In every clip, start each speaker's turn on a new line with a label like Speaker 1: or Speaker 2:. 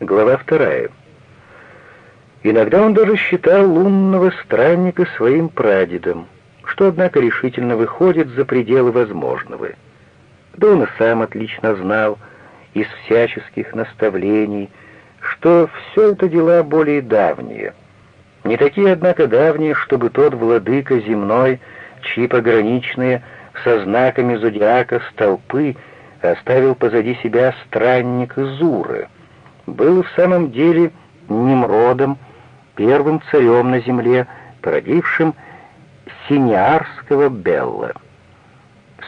Speaker 1: Глава вторая. Иногда он даже считал лунного странника своим прадедом, что, однако, решительно выходит за пределы возможного. Да он и сам отлично знал из всяческих наставлений, что все это дела более давние. Не такие, однако, давние, чтобы тот владыка земной, чьи пограничные со знаками зодиака столпы оставил позади себя странник Зуры, был в самом деле Немродом, первым царем на земле, породившим синиарского Белла.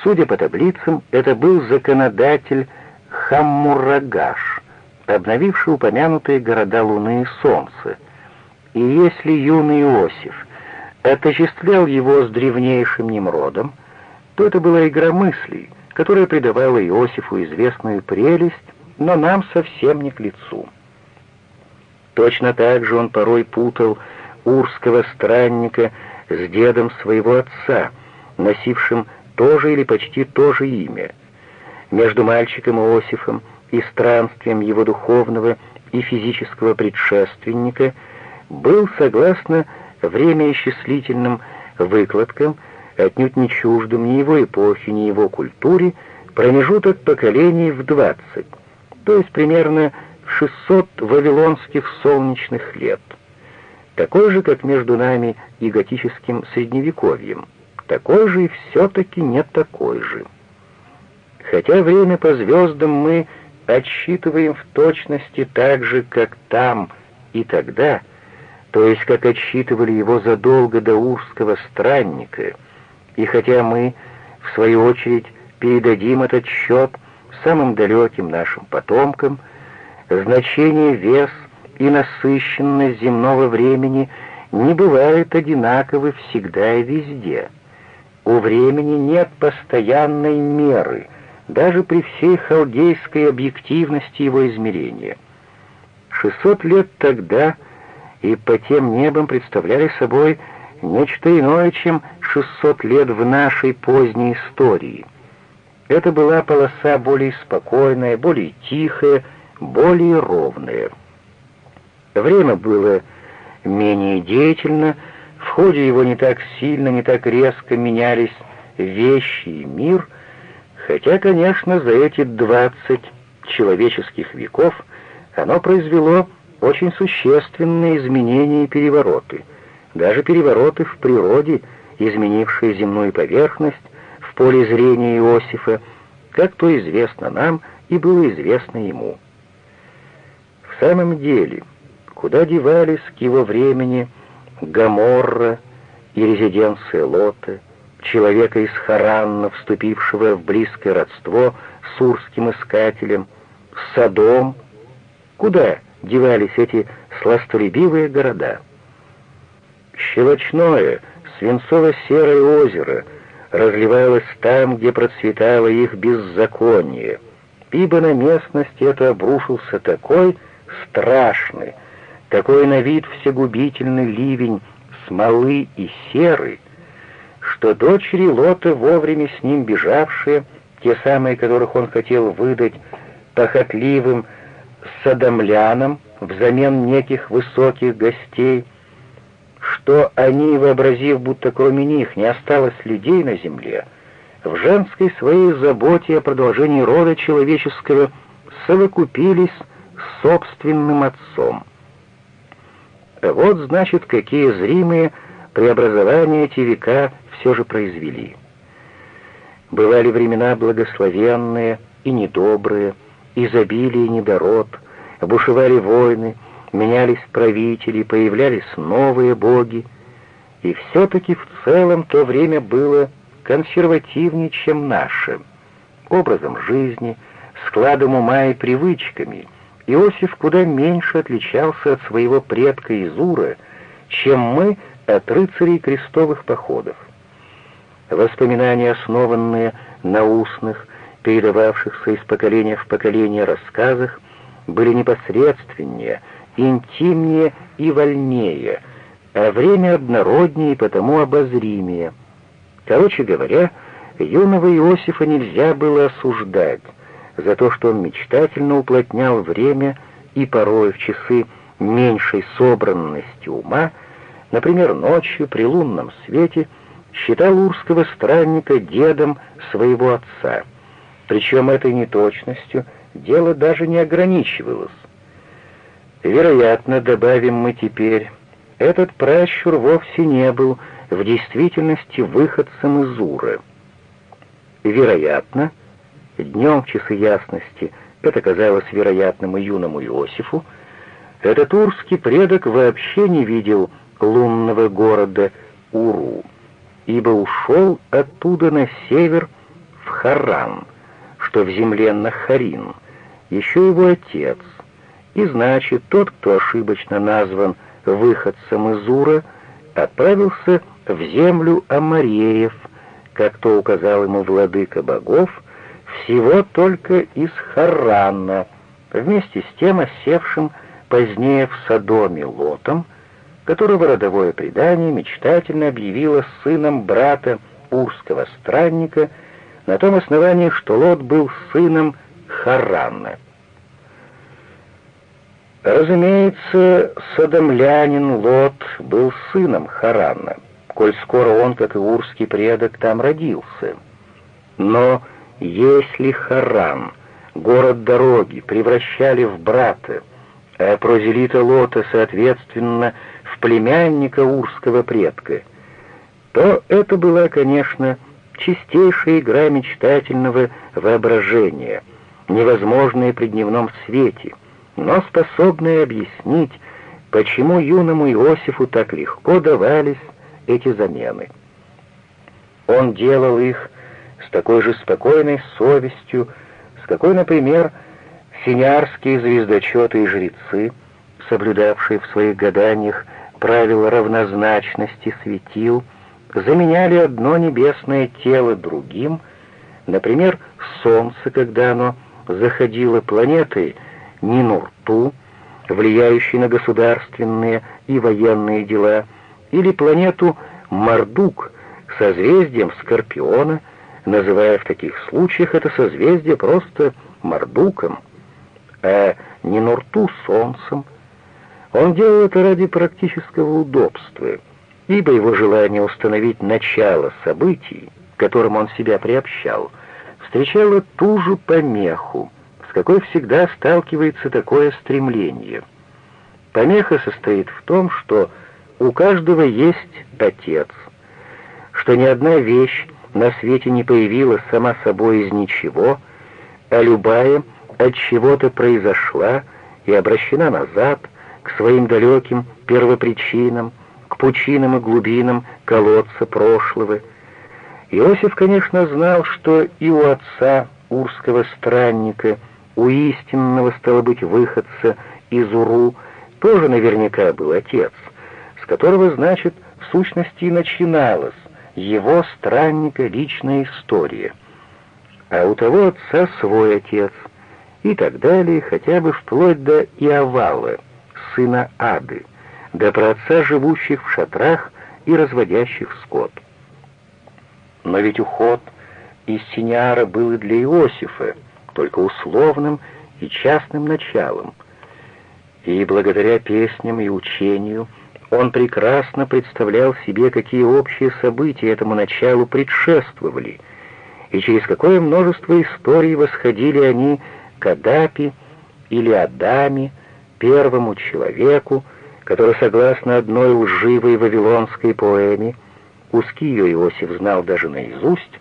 Speaker 1: Судя по таблицам, это был законодатель Хаммурагаш, обновивший упомянутые города Луны и Солнца. И если юный Иосиф отождествлял его с древнейшим Немродом, то это была игра мыслей, которая придавала Иосифу известную прелесть, но нам совсем не к лицу. Точно так же он порой путал урского странника с дедом своего отца, носившим то же или почти то же имя. Между мальчиком Иосифом и странствием его духовного и физического предшественника был, согласно времяисчислительным выкладкам, отнюдь не чуждым ни его эпохе, ни его культуре, промежуток поколений в двадцать, то есть примерно 600 вавилонских солнечных лет. Такой же, как между нами и готическим средневековьем. Такой же и все-таки не такой же. Хотя время по звездам мы отсчитываем в точности так же, как там и тогда, то есть как отсчитывали его задолго до Урского странника, и хотя мы, в свою очередь, передадим этот счет самым далеким нашим потомкам, значение, вес и насыщенность земного времени не бывают одинаковы всегда и везде. У времени нет постоянной меры, даже при всей халдейской объективности его измерения. 600 лет тогда и по тем небам представляли собой нечто иное, чем 600 лет в нашей поздней истории. Это была полоса более спокойная, более тихая, более ровное. Время было менее деятельно, в ходе его не так сильно, не так резко менялись вещи и мир, хотя, конечно, за эти двадцать человеческих веков оно произвело очень существенные изменения и перевороты, даже перевороты в природе, изменившие земную поверхность поле зрения Иосифа, как то известно нам и было известно ему. В самом деле, куда девались к его времени Гаморра и резиденция Лота, человека из Харанна, вступившего в близкое родство с урским искателем, Содом, куда девались эти сластолюбивые города? Щелочное, свинцово-серое озеро разливалось там, где процветало их беззаконие, ибо на местности это обрушился такой страшный, такой на вид всегубительный ливень смолы и серы, что дочери Лота, вовремя с ним бежавшие, те самые, которых он хотел выдать похотливым садомлянам взамен неких высоких гостей, что они, вообразив, будто кроме них не осталось людей на земле, в женской своей заботе о продолжении рода человеческого совокупились собственным отцом. Вот, значит, какие зримые преобразования эти века все же произвели. Бывали времена благословенные и недобрые, изобилие и недород, бушевали войны, менялись правители, появлялись новые боги, и все-таки в целом то время было консервативнее, чем наше, образом жизни, складом ума и привычками — Иосиф куда меньше отличался от своего предка Изура, чем мы от рыцарей крестовых походов. Воспоминания, основанные на устных, передававшихся из поколения в поколение рассказах, были непосредственнее, интимнее и вольнее, а время однороднее и потому обозримее. Короче говоря, юного Иосифа нельзя было осуждать, за то, что он мечтательно уплотнял время и порой в часы меньшей собранности ума, например, ночью при лунном свете, считал урского странника дедом своего отца. Причем этой неточностью дело даже не ограничивалось. Вероятно, добавим мы теперь, этот пращур вовсе не был в действительности выходцем из Уры. Вероятно, днем в часы ясности это казалось вероятным и юному Иосифу, этот урский предок вообще не видел лунного города Уру, ибо ушел оттуда на север в Харан, что в земле Нахарин, еще его отец, и значит, тот, кто ошибочно назван выходцем из Ура, отправился в землю Амареев, как то указал ему владыка богов, всего только из Харана, вместе с тем осевшим позднее в Содоме Лотом, которого родовое предание мечтательно объявило сыном брата урского странника на том основании, что Лот был сыном Харана. Разумеется, содомлянин Лот был сыном Харана, коль скоро он, как и урский предок, там родился. Но если Харан, город дороги, превращали в брата, а прозелита Лота, соответственно, в племянника урского предка, то это была, конечно, чистейшая игра мечтательного воображения, невозможная при дневном свете, но способная объяснить, почему юному Иосифу так легко давались эти замены. Он делал их с такой же спокойной совестью, с какой, например, синярские звездочеты и жрецы, соблюдавшие в своих гаданиях правила равнозначности светил, заменяли одно небесное тело другим, например, Солнце, когда оно заходило планетой Нинурту, влияющей на государственные и военные дела, или планету Мардук, созвездием Скорпиона, называя в таких случаях это созвездие просто Мардуком, а не Нурту солнцем. Он делал это ради практического удобства, ибо его желание установить начало событий, к которым он себя приобщал, встречало ту же помеху, с какой всегда сталкивается такое стремление. Помеха состоит в том, что у каждого есть отец, что ни одна вещь на свете не появилась сама собой из ничего, а любая от чего-то произошла и обращена назад к своим далеким первопричинам, к пучинам и глубинам колодца прошлого. Иосиф, конечно, знал, что и у отца урского странника, у истинного, стало быть, выходца из Уру, тоже наверняка был отец, с которого, значит, в сущности и начиналась его странника личная история. А у того отца свой отец, и так далее, хотя бы вплоть до Иовала, сына Ады, до праотца живущих в шатрах и разводящих скот. Но ведь уход из Синиара был и для Иосифа, только условным и частным началом. И благодаря песням и учению он прекрасно представлял себе, какие общие события этому началу предшествовали, и через какое множество историй восходили они к Адапе или Адаме, первому человеку, который, согласно одной лживой вавилонской поэме, куски ее Иосиф знал даже наизусть,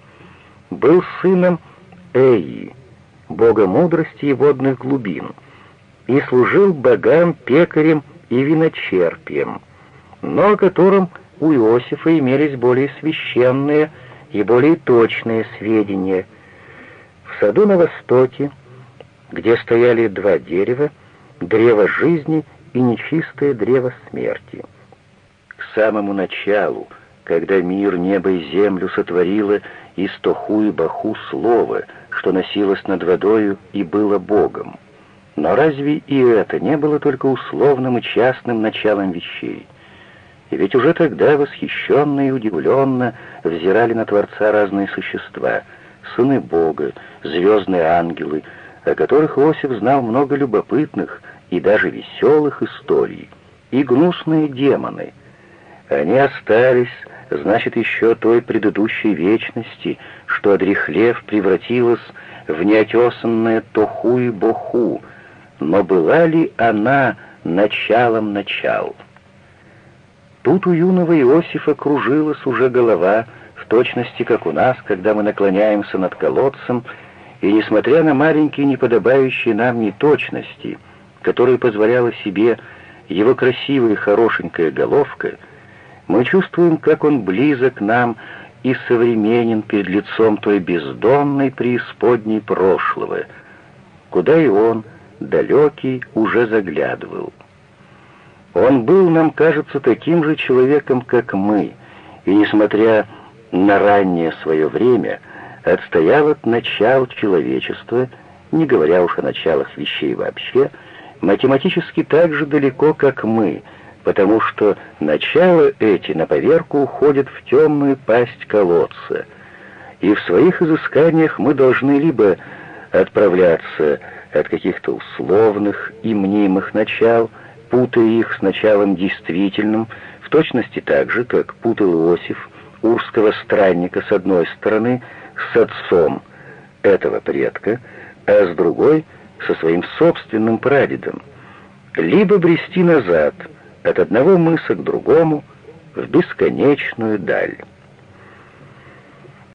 Speaker 1: был сыном Эи, бога мудрости и водных глубин, и служил богам пекарем и виночерпием, но о котором у Иосифа имелись более священные и более точные сведения. В саду на востоке, где стояли два дерева, древо жизни и нечистое древо смерти. К самому началу, когда мир, небо и землю сотворило из тоху и баху слово, что носилось над водою и было Богом. Но разве и это не было только условным и частным началом вещей? И ведь уже тогда восхищенно и удивленно взирали на Творца разные существа, сыны Бога, звездные ангелы, о которых Иосиф знал много любопытных и даже веселых историй, и гнусные демоны. Они остались, значит, еще той предыдущей вечности, что, одрехлев, превратилась в неотесанное тоху и боху, но была ли она началом начал? Тут у юного Иосифа кружилась уже голова, в точности, как у нас, когда мы наклоняемся над колодцем, и, несмотря на маленькие неподобающие нам неточности, которые позволяла себе его красивая хорошенькая головка, мы чувствуем, как он близок нам и современен перед лицом той бездонной преисподней прошлого, куда и он, далекий, уже заглядывал. Он был, нам кажется, таким же человеком, как мы, и, несмотря на раннее свое время, отстоял от начал человечества, не говоря уж о началах вещей вообще, математически так же далеко, как мы, потому что начало эти на поверку уходят в темную пасть колодца, и в своих изысканиях мы должны либо отправляться от каких-то условных и мнимых начал, путая их с началом действительным, в точности так же, как путал Иосиф урского странника с одной стороны с отцом этого предка, а с другой — со своим собственным прадедом, либо брести назад от одного мыса к другому в бесконечную даль.